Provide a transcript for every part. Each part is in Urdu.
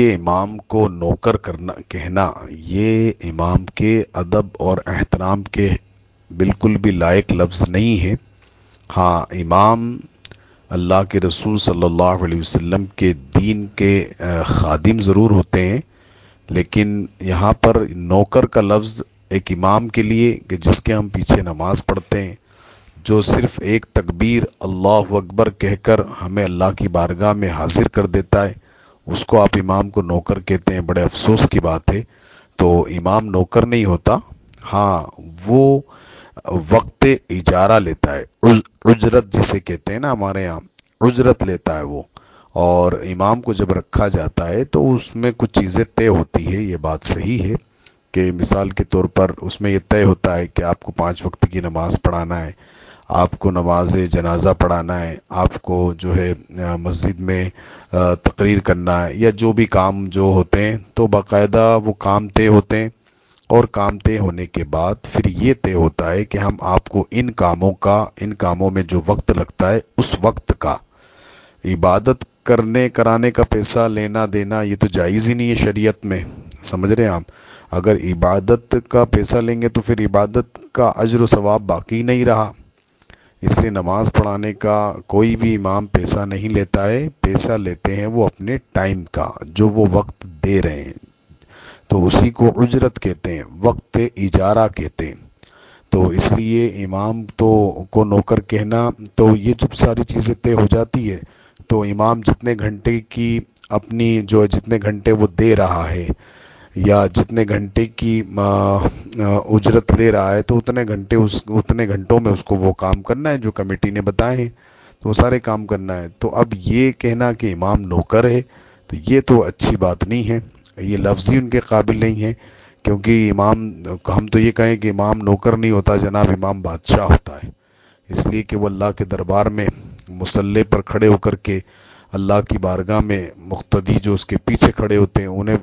دیکھیے امام کو نوکر کرنا، کہنا، یہ امام کے ادب اور احترام کے بالکل بھی لائق لفظ نہیں ہے۔ ہاں امام اللہ کے رسول صلی اللہ علیہ وسلم کے دین کے خادم ضرور ہوتے ہیں، لیکن یہاں پر نوکر کا لفظ ایک امام کے لیے کہ جس کے ہم پیچھے نماز پڑھتے ہیں، جو صرف ایک تکبیر اللہ اکبر کہہ کر ہمیں اللہ کی بارگاہ میں حاضر کر دیتا ہے۔ اس کو آپ امام کو نوکر کہتے ہیں، بڑے افسوس کی بات ہے۔ تو امام نوکر نہیں ہوتا ہاں وہ وقت اجارہ لیتا ہے۔ اجرت جسے کہتے ہیں نا ہمارے یہاں اجرت لیتا ہے وہ۔ اور امام کو جب رکھا جاتا ہے تو اس میں کچھ چیزیں طے ہوتی ہے یہ بات صحیح ہے کہ مثال کے طور پر اس میں یہ طے ہوتا ہے کہ آپ کو پانچ وقت کی نماز پڑھانا ہے۔ آپ کو نماز جنازہ پڑھانا ہے، آپ کو جو ہے مسجد میں تقریر کرنا ہے، یا جو بھی کام جو ہوتے ہیں، تو باقاعدہ وہ کام طے ہوتے ہیں۔ اور کام طے ہونے کے بعد پھر یہ طے ہوتا ہے کہ ہم آپ کو ان کاموں کا، ان کاموں میں جو وقت لگتا ہے، اس وقت کا۔ عبادت کرنے، کرانے کا پیسہ لینا، دینا، یہ تو جائز ہی نہیں ہے شریعت میں۔ سمجھ رہے ہیں آپ؟ اگر عبادت کا پیسہ لیں گے تو پھر عبادت کا اجر و ثواب باقی نہیں رہا۔ اس لیے نماز پڑھانے کا کوئی بھی امام پیسہ نہیں لیتا ہے، پیسہ لیتے ہیں وہ اپنے ٹائم کا، جو وہ وقت دے رہے ہیں۔ تو اسی کو اجرت کہتے ہیں، وقت اجارہ کہتے ہیں۔ تو اس لیے امام تو کو نوکر کہنا تو یہ جب ساری چیزیں طے ہو جاتی ہے، تو امام جتنے گھنٹے کی اپنی جو جتنے گھنٹے وہ دے رہا ہے یا جتنے گھنٹے کی اجرت لے رہا ہے تو اتنے گھنٹے اس، اتنے گھنٹوں میں اس کو وہ کام کرنا ہے جو کمیٹی نے بتائے ہیں، تو وہ سارے کام کرنا ہے۔ تو اب یہ کہنا کہ امام نوکر ہے، تو یہ تو اچھی بات نہیں ہے۔ یہ لفظ ہی ان کے قابل نہیں ہے، کیونکہ امام، ہم تو یہ کہیں کہ امام نوکر نہیں ہوتا جناب، امام بادشاہ ہوتا ہے۔ اس لیے کہ وہ اللہ کے دربار میں مسلح پر کھڑے ہو کر کے اللہ کی بارگاہ میں مقتدی جو اس کے پیچھے کھڑے ہوتے ہیں، انہیں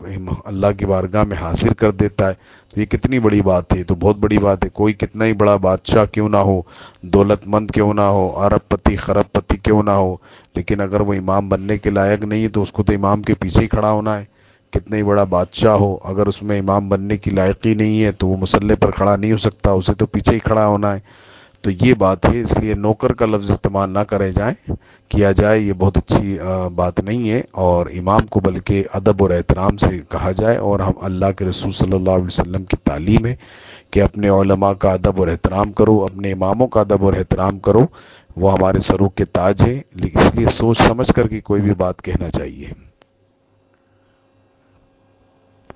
اللہ کی بارگاہ میں حاصل کر دیتا ہے۔ تو یہ کتنی بڑی بات ہے تو بہت بڑی بات ہے۔ کوئی کتنا ہی بڑا بادشاہ کیوں نہ ہو دولت مند کیوں نہ ہو ارب پتی، خرب پتی کیوں نہ ہو، لیکن اگر وہ امام بننے کے لائق نہیں ہے تو اس کو تو امام کے پیچھے ہی کھڑا ہونا ہے۔ کتنا ہی بڑا بادشاہ ہو، اگر اس میں امام بننے کی لائقی نہیں ہے تو وہ مسلح پر کھڑا نہیں ہو سکتا، اسے تو پیچھے ہی کھڑا ہونا ہے۔ تو یہ بات ہے، اس لیے نوکر کا لفظ استعمال نہ کرے جائیں، کیا جائے یہ بہت اچھی بات نہیں ہے۔ اور امام کو بلکہ ادب اور احترام سے کہا جائے۔ اور ہم اللہ کے رسول صلی اللہ علیہ وسلم کی تعلیم ہے کہ اپنے علماء کا ادب اور احترام کرو، اپنے اماموں کا ادب اور احترام کرو۔ وہ ہمارے سرو کے تاج ہے اس لیے سوچ سمجھ کر کے کوئی بھی بات کہنا چاہیے۔